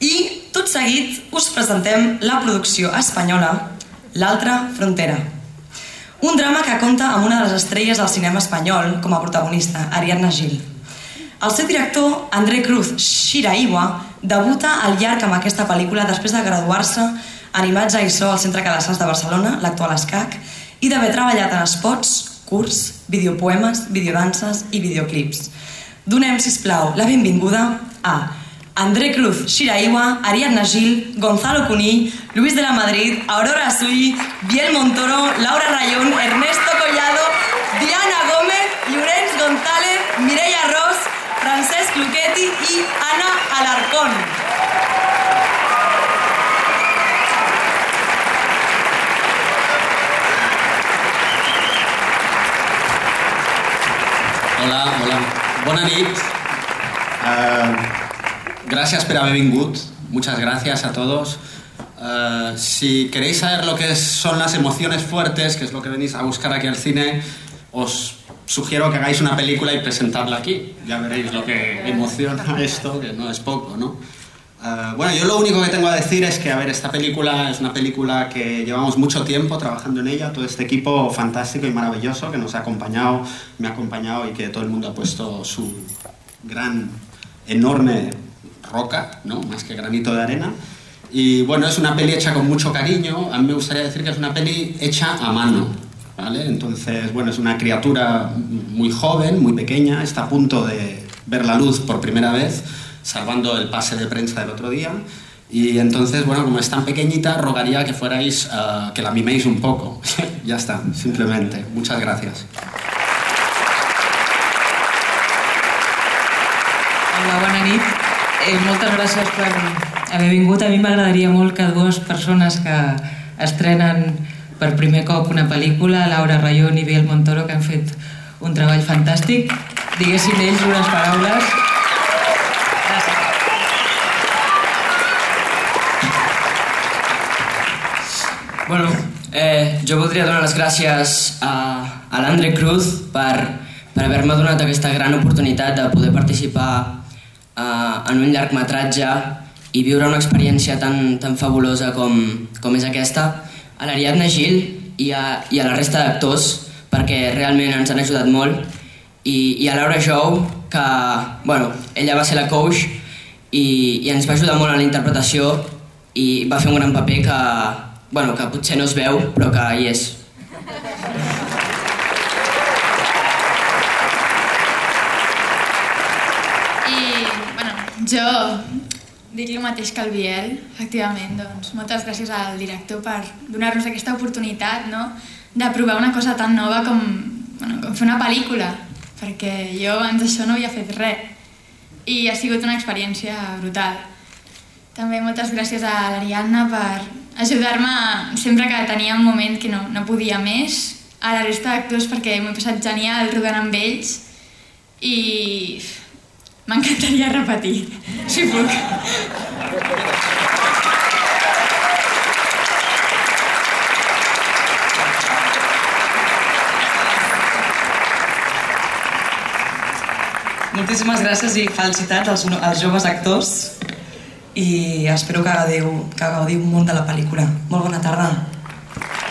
I tot seguit us presentem la producció espanyola L'altra frontera. Un drama que compta amb una de les estrelles del cinema espanyol com a protagonista, Ariadna Gil. El seu director, André Cruz Xiraiwa, debuta al llarg amb aquesta pel·lícula després de graduar-se en imatge i so al Centre Calassans de Barcelona, l'actual ESCAC, i d'haver treballat en spots, curts, videopoemes, videodances i videoclips. Donem, si plau, la benvinguda a André Cruz Xiraiwa, Ariadna Gil, Gonzalo Cuní, Luis de la Madrid, Aurora Sui, Biel Montoro, Laura Rayón, Ernesto Collado, Diana Gómez, Llorenç González, Mireia Ros, Francesc Luchetti i Anna Alarcón. Hola, hola. Bona nit. Uh, Gracias por haber vingut. Muchas gracias a todos. Uh, si queréis saber lo que son las emociones fuertes, que es lo que venís a buscar aquí al cine, os sugiero que hagáis una película y presentarla aquí. Ya veréis lo que emociona esto, que no es poco, ¿no? Uh, bueno, yo lo único que tengo a decir es que, a ver, esta película es una película que llevamos mucho tiempo trabajando en ella, todo este equipo fantástico y maravilloso que nos ha acompañado, me ha acompañado y que todo el mundo ha puesto su gran, enorme roca, ¿no? más que granito de arena. Y bueno, es una peli hecha con mucho cariño. A mí me gustaría decir que es una peli hecha a mano. ¿vale? Entonces, bueno, es una criatura muy joven, muy pequeña, está a punto de ver la luz por primera vez, salvando el pase de prensa del otro día. Y entonces, bueno, como es tan pequeñita, rogaría que fuerais, uh, que la miméis un poco. ya está, simplemente. Muchas gracias. Hola, bona nit. Eh, moltes gràcies per haver vingut. A mi m'agradaria molt que dues persones que estrenen per primer cop una pel·lícula, Laura Rayón i Biel Montoro, que han fet un treball fantàstic, diguessin ells unes paraules. Gràcies. Bueno, eh, jo voldria donar les gràcies a, a l'Andre Cruz per, per haver-me donat aquesta gran oportunitat de poder participar eh, en un llargmetratge i viure una experiència tan, tan fabulosa com, com és aquesta, a l'Ariadna Gil i a, i a la resta d'actors, perquè realment ens han ajudat molt, i, i a Laura Jou, que bueno, ella va ser la coach i, i ens va ajudar molt en la interpretació i va fer un gran paper que, bueno, que potser no es veu, però que hi és. Jo dic el mateix que el Biel, efectivament. Doncs, moltes gràcies al director per donar-nos aquesta oportunitat no? de provar una cosa tan nova com, bueno, com fer una pel·lícula, perquè jo abans d'això no havia fet res i ha sigut una experiència brutal. També moltes gràcies a l'Ariadna per ajudar-me sempre que tenia un moment que no, no podia més, a la resta d'actors perquè m'he passat genial rodant amb ells i M'encantaria repetir, si puc. Moltíssimes gràcies i felicitats als, als joves actors i espero que gaudiu, que gaudiu un munt de la pel·lícula. Molt bona tarda.